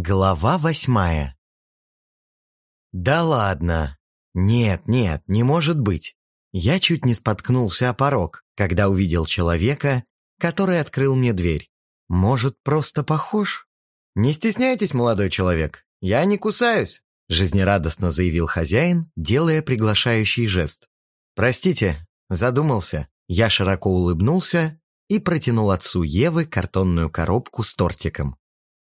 Глава восьмая Да ладно. Нет, нет, не может быть. Я чуть не споткнулся о порог, когда увидел человека, который открыл мне дверь. Может, просто похож? Не стесняйтесь, молодой человек, я не кусаюсь, жизнерадостно заявил хозяин, делая приглашающий жест. Простите, задумался. Я широко улыбнулся и протянул отцу Евы картонную коробку с тортиком.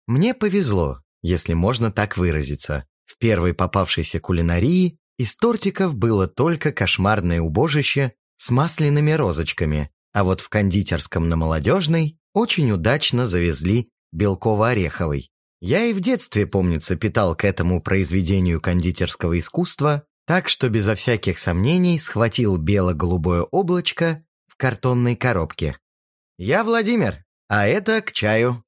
Мне повезло, если можно так выразиться. В первой попавшейся кулинарии из тортиков было только кошмарное убожище с масляными розочками, а вот в кондитерском на Молодежной очень удачно завезли белково-ореховый. Я и в детстве, помнится, питал к этому произведению кондитерского искусства, так что безо всяких сомнений схватил бело-голубое облачко в картонной коробке. «Я Владимир, а это к чаю»,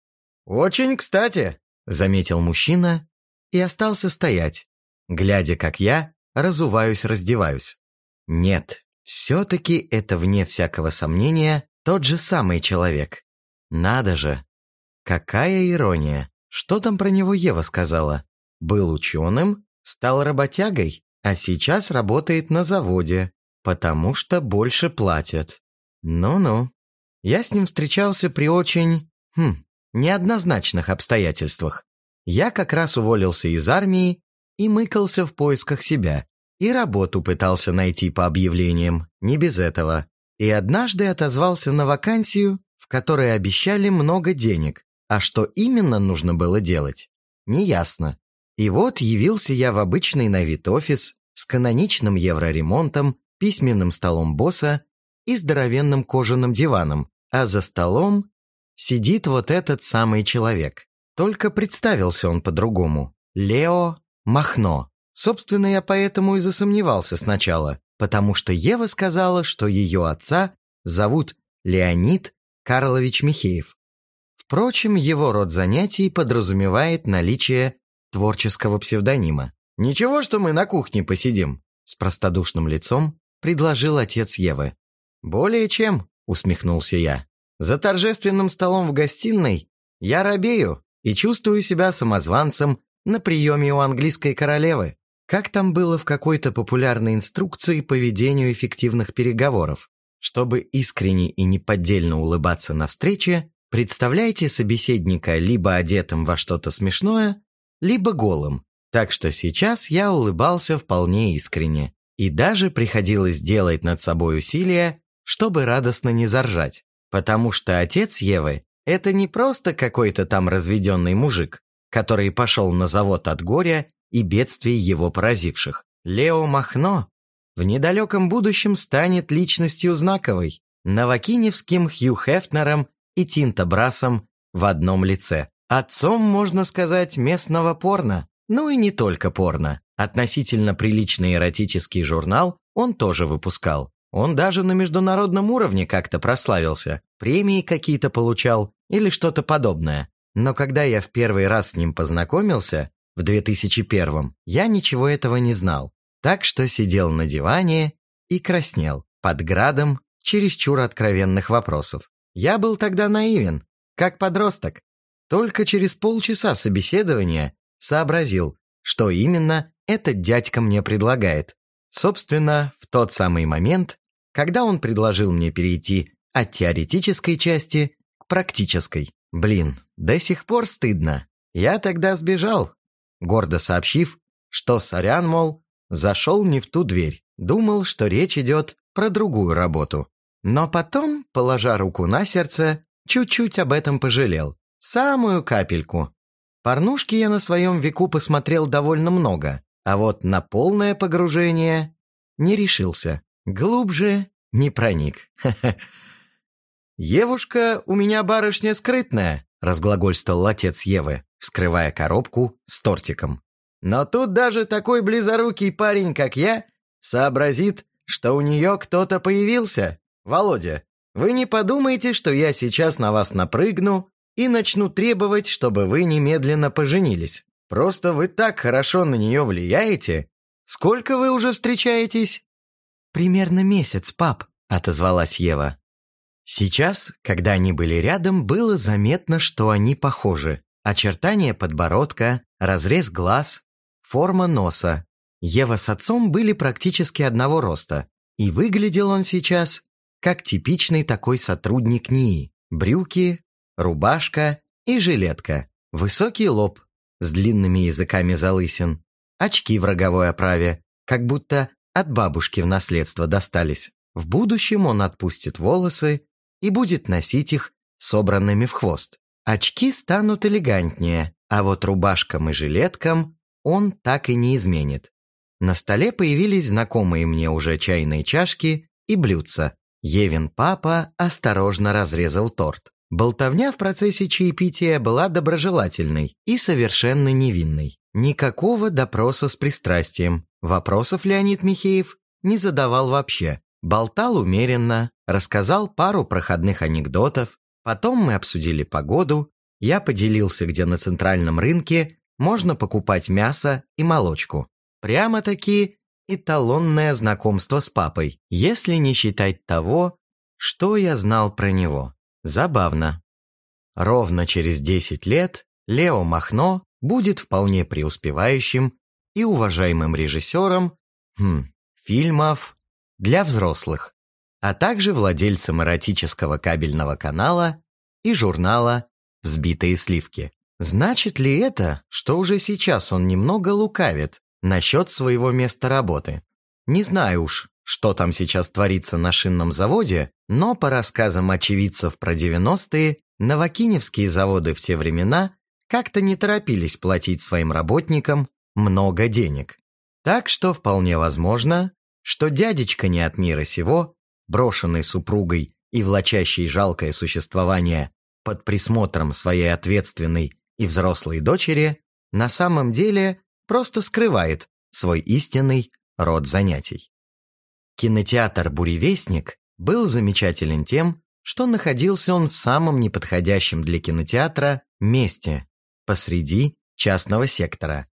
«Очень кстати», — заметил мужчина и остался стоять, глядя, как я разуваюсь-раздеваюсь. Нет, все-таки это, вне всякого сомнения, тот же самый человек. Надо же. Какая ирония. Что там про него Ева сказала? Был ученым, стал работягой, а сейчас работает на заводе, потому что больше платят. Ну-ну. Я с ним встречался при очень... Хм, неоднозначных обстоятельствах. Я как раз уволился из армии и мыкался в поисках себя. И работу пытался найти по объявлениям, не без этого. И однажды отозвался на вакансию, в которой обещали много денег. А что именно нужно было делать, неясно. И вот явился я в обычный на вид офис с каноничным евроремонтом, письменным столом босса и здоровенным кожаным диваном, а за столом сидит вот этот самый человек. Только представился он по-другому. Лео Махно. Собственно, я поэтому и засомневался сначала, потому что Ева сказала, что ее отца зовут Леонид Карлович Михеев. Впрочем, его род занятий подразумевает наличие творческого псевдонима. «Ничего, что мы на кухне посидим?» С простодушным лицом предложил отец Евы. «Более чем», усмехнулся я. За торжественным столом в гостиной я робею и чувствую себя самозванцем на приеме у английской королевы. Как там было в какой-то популярной инструкции по ведению эффективных переговоров? Чтобы искренне и неподдельно улыбаться на встрече, представляйте собеседника либо одетым во что-то смешное, либо голым. Так что сейчас я улыбался вполне искренне. И даже приходилось делать над собой усилия, чтобы радостно не заржать. Потому что отец Евы – это не просто какой-то там разведенный мужик, который пошел на завод от горя и бедствий его поразивших. Лео Махно в недалеком будущем станет личностью знаковой, новокиневским Хью Хефнером и Тинта Брасом в одном лице. Отцом, можно сказать, местного порно. Ну и не только порно. Относительно приличный эротический журнал он тоже выпускал. Он даже на международном уровне как-то прославился, премии какие-то получал или что-то подобное. Но когда я в первый раз с ним познакомился, в 2001-м, я ничего этого не знал. Так что сидел на диване и краснел под градом чересчур откровенных вопросов. Я был тогда наивен, как подросток. Только через полчаса собеседования сообразил, что именно этот дядька мне предлагает. Собственно, в тот самый момент когда он предложил мне перейти от теоретической части к практической. Блин, до сих пор стыдно. Я тогда сбежал, гордо сообщив, что сорян, мол, зашел не в ту дверь. Думал, что речь идет про другую работу. Но потом, положа руку на сердце, чуть-чуть об этом пожалел. Самую капельку. Порнушки я на своем веку посмотрел довольно много, а вот на полное погружение не решился. Глубже не проник. «Евушка у меня барышня скрытная», – разглагольствовал отец Евы, вскрывая коробку с тортиком. «Но тут даже такой близорукий парень, как я, сообразит, что у нее кто-то появился. Володя, вы не подумайте, что я сейчас на вас напрыгну и начну требовать, чтобы вы немедленно поженились. Просто вы так хорошо на нее влияете. Сколько вы уже встречаетесь?» «Примерно месяц, пап», — отозвалась Ева. Сейчас, когда они были рядом, было заметно, что они похожи. Очертания подбородка, разрез глаз, форма носа. Ева с отцом были практически одного роста, и выглядел он сейчас как типичный такой сотрудник НИИ. Брюки, рубашка и жилетка. Высокий лоб с длинными языками залысин. Очки в роговой оправе, как будто от бабушки в наследство достались. В будущем он отпустит волосы и будет носить их собранными в хвост. Очки станут элегантнее, а вот рубашкам и жилеткам он так и не изменит. На столе появились знакомые мне уже чайные чашки и блюдца. Евин папа осторожно разрезал торт. Болтовня в процессе чаепития была доброжелательной и совершенно невинной. Никакого допроса с пристрастием. Вопросов Леонид Михеев не задавал вообще. Болтал умеренно, рассказал пару проходных анекдотов. Потом мы обсудили погоду. Я поделился, где на центральном рынке можно покупать мясо и молочку. Прямо-таки эталонное знакомство с папой, если не считать того, что я знал про него. Забавно. Ровно через 10 лет Лео Махно будет вполне преуспевающим и уважаемым режиссером хм, фильмов для взрослых, а также владельцем эротического кабельного канала и журнала «Взбитые сливки». Значит ли это, что уже сейчас он немного лукавит насчет своего места работы? Не знаю уж, что там сейчас творится на шинном заводе, но по рассказам очевидцев про 90-е, новокиневские заводы в те времена как-то не торопились платить своим работникам много денег. Так что вполне возможно, что дядечка не от мира сего, брошенный супругой и влачащий жалкое существование под присмотром своей ответственной и взрослой дочери, на самом деле просто скрывает свой истинный род занятий. Кинотеатр «Буревестник» был замечателен тем, что находился он в самом неподходящем для кинотеатра месте, посреди частного сектора,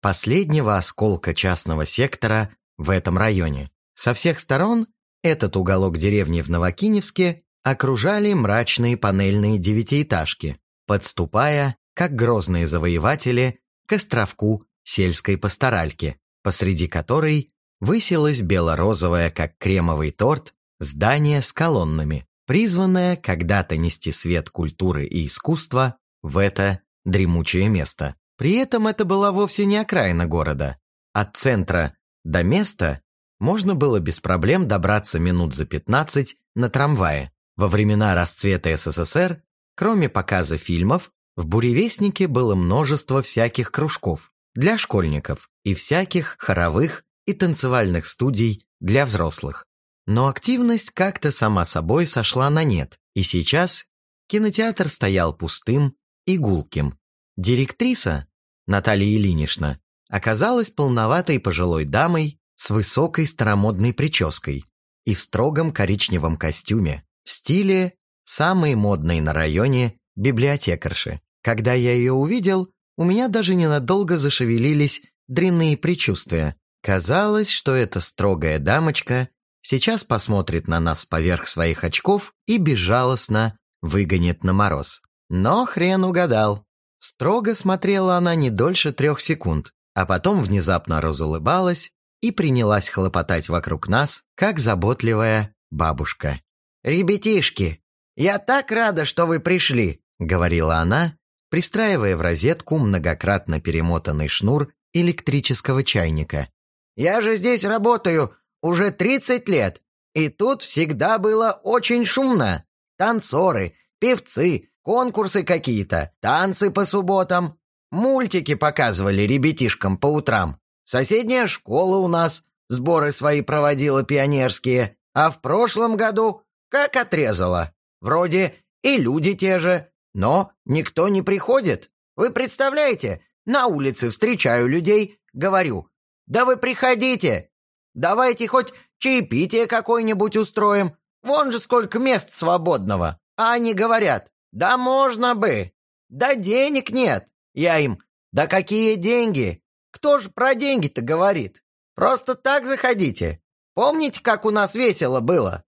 последнего осколка частного сектора в этом районе. Со всех сторон этот уголок деревни в Новокиневске окружали мрачные панельные девятиэтажки, подступая как грозные завоеватели к островку сельской пасторальки, посреди которой высилось бело-розовое, как кремовый торт, здание с колоннами, призванное когда-то нести свет культуры и искусства в это дремучее место. При этом это была вовсе не окраина города. От центра до места можно было без проблем добраться минут за 15 на трамвае. Во времена расцвета СССР, кроме показа фильмов, в «Буревестнике» было множество всяких кружков для школьников и всяких хоровых и танцевальных студий для взрослых. Но активность как-то сама собой сошла на нет, и сейчас кинотеатр стоял пустым и гулким. Директриса, Наталья Ильинична, оказалась полноватой пожилой дамой с высокой старомодной прической и в строгом коричневом костюме в стиле самой модной на районе библиотекарши. Когда я ее увидел, у меня даже ненадолго зашевелились дрянные предчувствия. Казалось, что эта строгая дамочка сейчас посмотрит на нас поверх своих очков и безжалостно выгонит на мороз. Но хрен угадал. Строго смотрела она не дольше трех секунд, а потом внезапно разулыбалась и принялась хлопотать вокруг нас, как заботливая бабушка. «Ребятишки, я так рада, что вы пришли», — говорила она, пристраивая в розетку многократно перемотанный шнур электрического чайника. «Я же здесь работаю уже 30 лет, и тут всегда было очень шумно. Танцоры, певцы, конкурсы какие-то, танцы по субботам, мультики показывали ребятишкам по утрам. Соседняя школа у нас сборы свои проводила пионерские, а в прошлом году как отрезала. Вроде и люди те же, но никто не приходит. Вы представляете, на улице встречаю людей, говорю, да вы приходите, давайте хоть чаепитие какое-нибудь устроим, вон же сколько мест свободного. А они говорят, да можно бы, да денег нет. Я им, да какие деньги? Кто же про деньги-то говорит? Просто так заходите. Помните, как у нас весело было?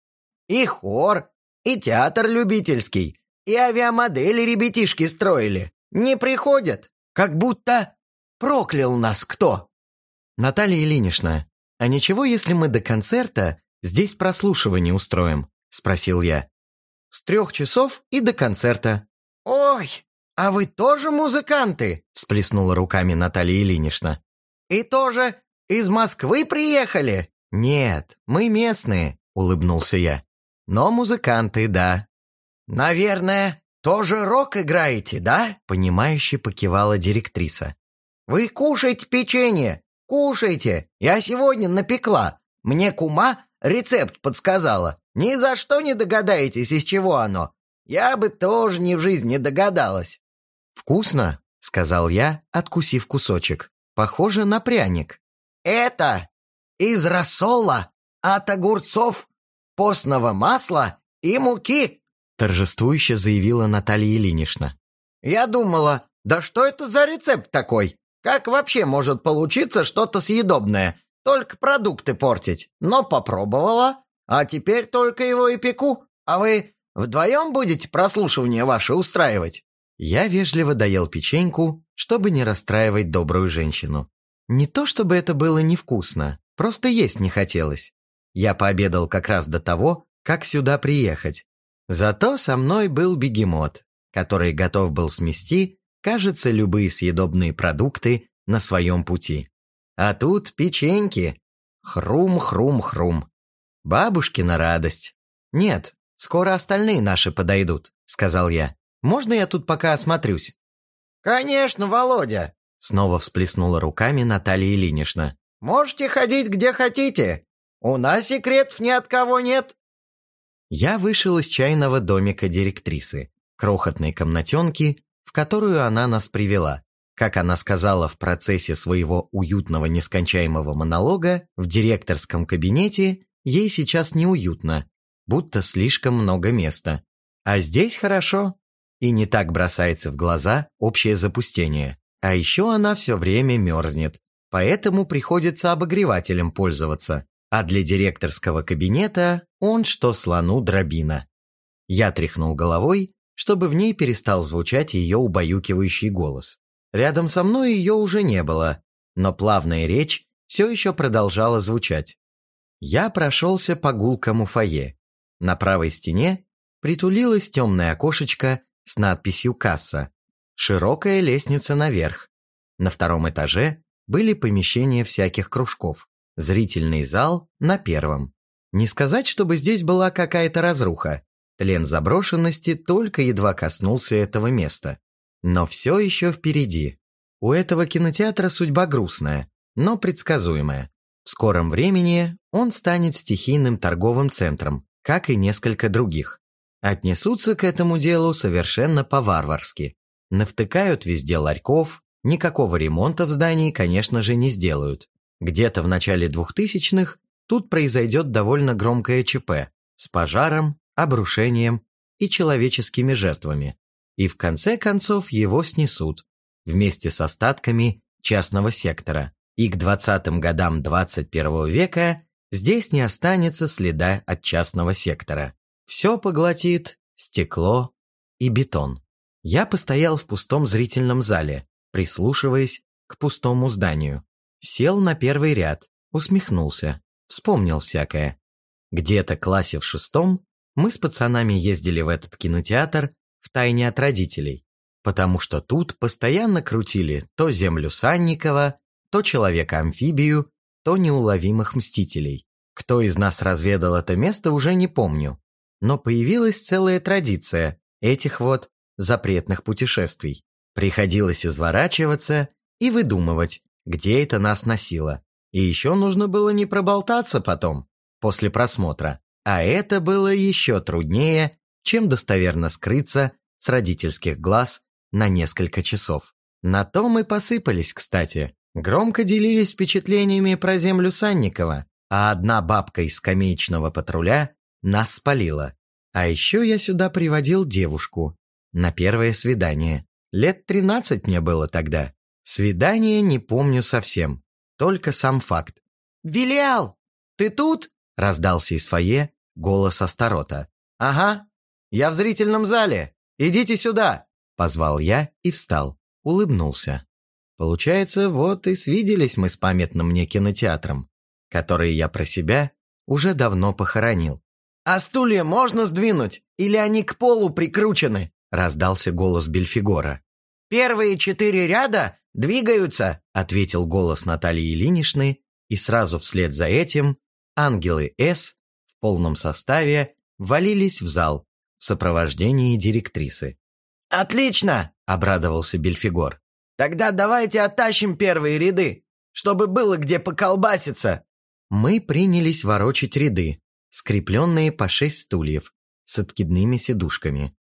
И хор, и театр любительский, и авиамодели ребятишки строили. не приходят, как будто проклял нас кто». «Наталья Ильинична, а ничего, если мы до концерта здесь прослушивание устроим?» – спросил я. «С трех часов и до концерта». «Ой, а вы тоже музыканты?» – всплеснула руками Наталья Ильинична. «И тоже из Москвы приехали?» «Нет, мы местные», – улыбнулся я. «Но музыканты, да». «Наверное, тоже рок играете, да?» – понимающе покивала директриса. «Вы кушайте печенье, кушайте. Я сегодня напекла. Мне кума рецепт подсказала. Ни за что не догадаетесь, из чего оно. Я бы тоже ни в жизни не догадалась». «Вкусно», — сказал я, откусив кусочек. «Похоже на пряник». «Это из рассола от огурцов, постного масла и муки», — торжествующе заявила Наталья Ильинична. «Я думала, да что это за рецепт такой? Как вообще может получиться что-то съедобное? Только продукты портить. Но попробовала, а теперь только его и пеку. А вы вдвоем будете прослушивание ваше устраивать?» Я вежливо доел печеньку, чтобы не расстраивать добрую женщину. Не то чтобы это было невкусно, просто есть не хотелось. Я пообедал как раз до того, как сюда приехать. Зато со мной был бегемот, который готов был смести, кажется, любые съедобные продукты на своем пути. А тут печеньки. Хрум-хрум-хрум. Бабушкина радость. Нет, скоро остальные наши подойдут, сказал я. Можно я тут пока осмотрюсь? Конечно, Володя. Снова всплеснула руками Наталья Ильинична. Можете ходить где хотите. У нас секретов ни от кого нет. Я вышел из чайного домика директрисы, крохотной комнатенки, в которую она нас привела. Как она сказала в процессе своего уютного нескончаемого монолога, в директорском кабинете ей сейчас неуютно, будто слишком много места. А здесь хорошо, и не так бросается в глаза общее запустение. А еще она все время мерзнет, поэтому приходится обогревателем пользоваться. А для директорского кабинета он что слону дробина. Я тряхнул головой, чтобы в ней перестал звучать ее убаюкивающий голос. Рядом со мной ее уже не было, но плавная речь все еще продолжала звучать. Я прошелся по гулкому фойе. На правой стене притулилось темное окошечко с надписью «Касса». Широкая лестница наверх. На втором этаже были помещения всяких кружков. Зрительный зал на первом. Не сказать, чтобы здесь была какая-то разруха. Тлен заброшенности только едва коснулся этого места. Но все еще впереди. У этого кинотеатра судьба грустная, но предсказуемая. В скором времени он станет стихийным торговым центром, как и несколько других. Отнесутся к этому делу совершенно по-варварски. Навтыкают везде ларьков, никакого ремонта в здании, конечно же, не сделают. Где-то в начале 2000-х тут произойдет довольно громкое ЧП с пожаром, обрушением и человеческими жертвами и в конце концов его снесут вместе с остатками частного сектора. И к 20-м годам 21 века здесь не останется следа от частного сектора. Все поглотит стекло и бетон. Я постоял в пустом зрительном зале, прислушиваясь к пустому зданию. Сел на первый ряд, усмехнулся, вспомнил всякое. Где-то классе в шестом мы с пацанами ездили в этот кинотеатр втайне от родителей, потому что тут постоянно крутили то землю Санникова, то человека-амфибию, то неуловимых мстителей. Кто из нас разведал это место, уже не помню. Но появилась целая традиция этих вот запретных путешествий. Приходилось изворачиваться и выдумывать, где это нас носило. И еще нужно было не проболтаться потом, после просмотра. А это было еще труднее, чем достоверно скрыться с родительских глаз на несколько часов. На то мы посыпались, кстати. Громко делились впечатлениями про землю Санникова, а одна бабка из скамеечного патруля нас спалила. А еще я сюда приводил девушку на первое свидание. Лет тринадцать мне было тогда. Свидание не помню совсем, только сам факт. «Вилиал, ты тут?» – раздался из фойе голос Астарота. «Ага, я в зрительном зале. Идите сюда!» Позвал я и встал, улыбнулся. Получается, вот и свиделись мы с памятным мне кинотеатром, который я про себя уже давно похоронил. «А стулья можно сдвинуть? Или они к полу прикручены?» раздался голос Бельфигора. «Первые четыре ряда двигаются», ответил голос Натальи Ильиничны, и сразу вслед за этим ангелы С в полном составе валились в зал в сопровождении директрисы. «Отлично!» – обрадовался Бельфигор. «Тогда давайте оттащим первые ряды, чтобы было где поколбаситься». Мы принялись ворочать ряды, скрепленные по шесть стульев с откидными сидушками.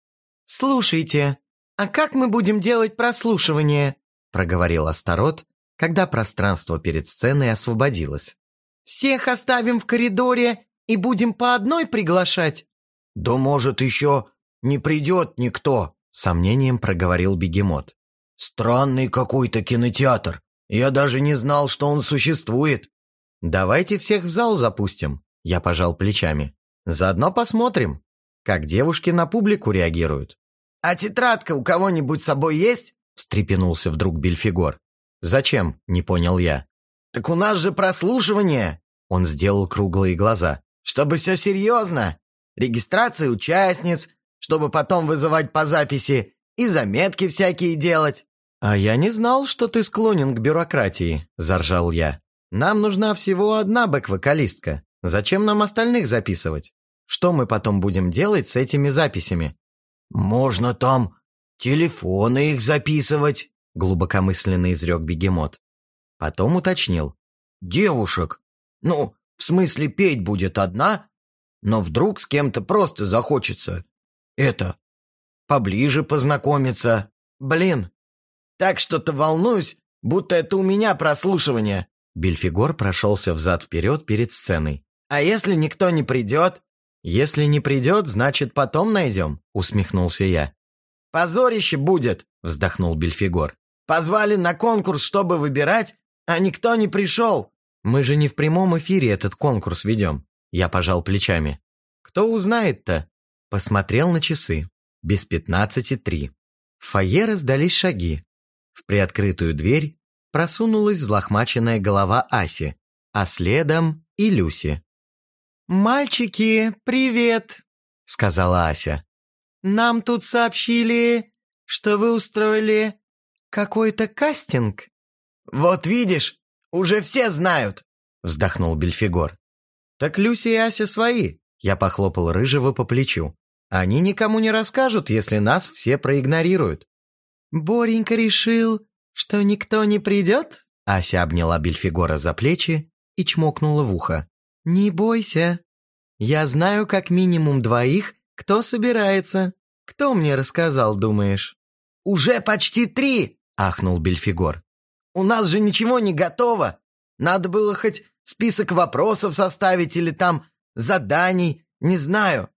«Слушайте, а как мы будем делать прослушивание?» проговорил Астарот, когда пространство перед сценой освободилось. «Всех оставим в коридоре и будем по одной приглашать?» «Да может, еще не придет никто», — сомнением проговорил бегемот. «Странный какой-то кинотеатр. Я даже не знал, что он существует». «Давайте всех в зал запустим», — я пожал плечами. «Заодно посмотрим, как девушки на публику реагируют». «А тетрадка у кого-нибудь с собой есть?» — встрепенулся вдруг Бельфигор. «Зачем?» – не понял я. «Так у нас же прослушивание!» Он сделал круглые глаза. «Чтобы все серьезно! Регистрация участниц, чтобы потом вызывать по записи и заметки всякие делать!» «А я не знал, что ты склонен к бюрократии», – заржал я. «Нам нужна всего одна бэк-вокалистка. Зачем нам остальных записывать? Что мы потом будем делать с этими записями?» «Можно там телефоны их записывать», глубокомысленно изрек бегемот. Потом уточнил. «Девушек. Ну, в смысле, петь будет одна, но вдруг с кем-то просто захочется. Это, поближе познакомиться. Блин, так что-то волнуюсь, будто это у меня прослушивание». Бельфигор прошелся взад-вперед перед сценой. «А если никто не придет?» «Если не придет, значит, потом найдем», — усмехнулся я. «Позорище будет», — вздохнул Бельфигор. Позвали на конкурс, чтобы выбирать, а никто не пришел. Мы же не в прямом эфире этот конкурс ведем. Я пожал плечами. Кто узнает-то? Посмотрел на часы. Без пятнадцати три. В фойе раздались шаги. В приоткрытую дверь просунулась взлохмаченная голова Аси, а следом и Люси. «Мальчики, привет!» — сказала Ася. «Нам тут сообщили, что вы устроили «Какой-то кастинг?» «Вот видишь, уже все знают!» вздохнул Бельфигор. «Так Люси и Ася свои!» Я похлопал Рыжего по плечу. «Они никому не расскажут, если нас все проигнорируют». «Боренька решил, что никто не придет?» Ася обняла Бельфигора за плечи и чмокнула в ухо. «Не бойся. Я знаю как минимум двоих, кто собирается. Кто мне рассказал, думаешь?» «Уже почти три!» – ахнул Бельфигор. «У нас же ничего не готово. Надо было хоть список вопросов составить или там заданий, не знаю».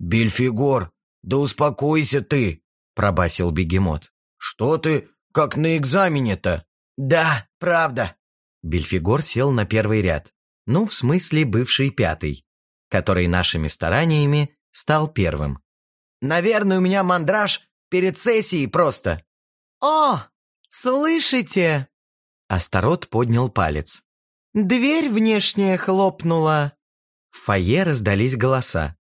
«Бельфигор, да успокойся ты», – пробасил бегемот. «Что ты, как на экзамене-то?» «Да, правда». Бельфигор сел на первый ряд. Ну, в смысле, бывший пятый, который нашими стараниями стал первым. «Наверное, у меня мандраж перед сессией просто. «О, слышите?» Астарот поднял палец. «Дверь внешняя хлопнула». В фойе раздались голоса.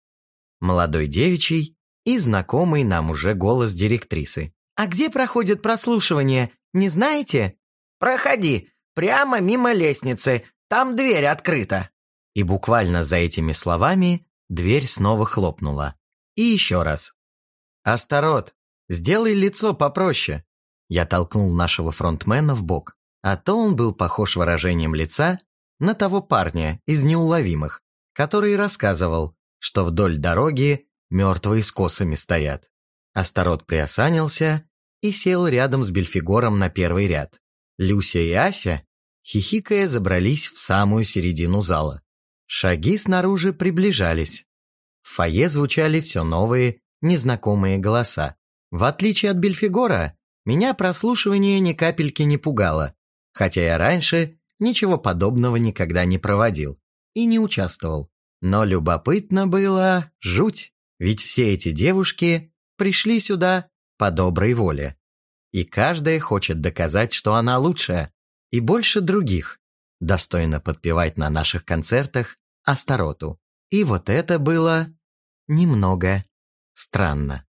Молодой девичий и знакомый нам уже голос директрисы. «А где проходит прослушивание, не знаете?» «Проходи, прямо мимо лестницы, там дверь открыта». И буквально за этими словами дверь снова хлопнула. И еще раз. «Астарот, сделай лицо попроще». Я толкнул нашего фронтмена в бок, а то он был похож выражением лица на того парня из неуловимых, который рассказывал, что вдоль дороги мертвые с косами стоят. Астарот приосанился и сел рядом с Бельфигором на первый ряд. Люся и Ася, хихикая, забрались в самую середину зала. Шаги снаружи приближались. В фойе звучали все новые, незнакомые голоса. В отличие от Бельфигора, меня прослушивание ни капельки не пугало, хотя я раньше ничего подобного никогда не проводил и не участвовал. Но любопытно было жуть, ведь все эти девушки пришли сюда по доброй воле. И каждая хочет доказать, что она лучшая и больше других, достойно подпевать на наших концертах Астароту. И вот это было немного странно.